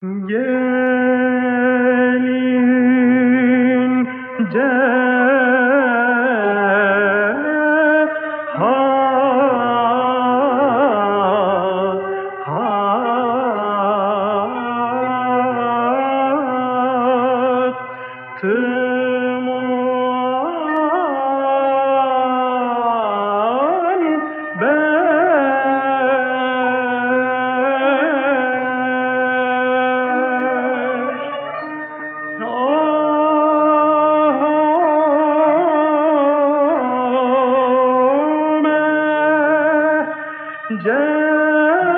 Gelin gel ha ha. جاء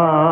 zarın